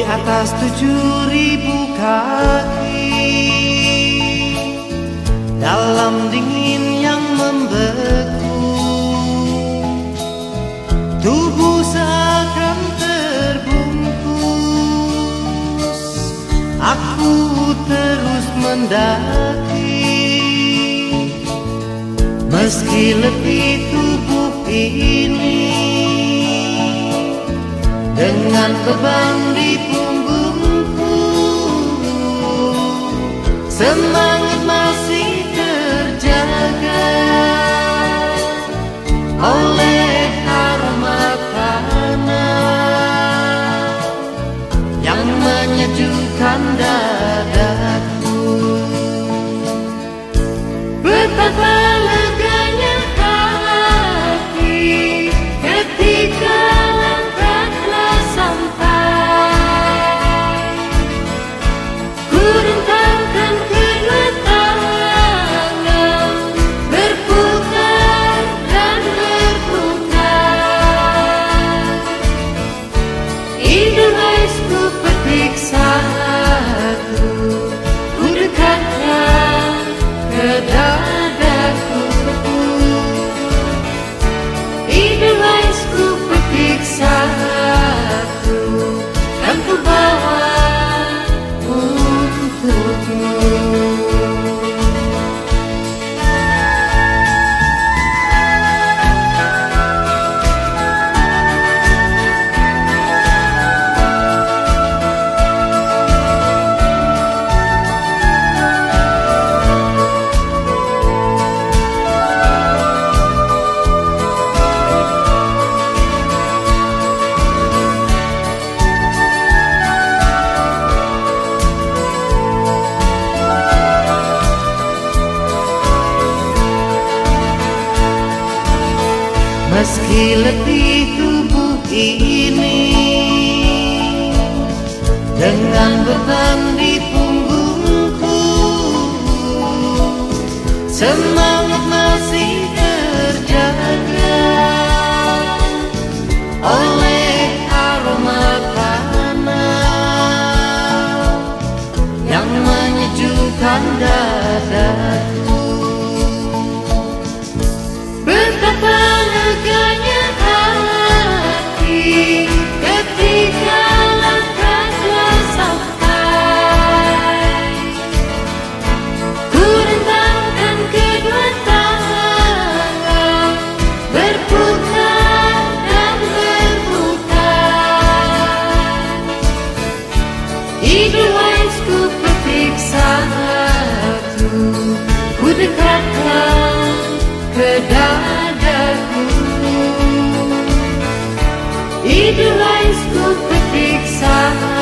atas tujuh ribu kaki Dalam dingin yang membeku Tubuh seakan terbungkus. Aku terus mendaki Meski lebih tubuh ini dengan beban semangat masih die. Meski letih tubuh ini Dengan beban di punggungku Semangat masih do I scoop a big?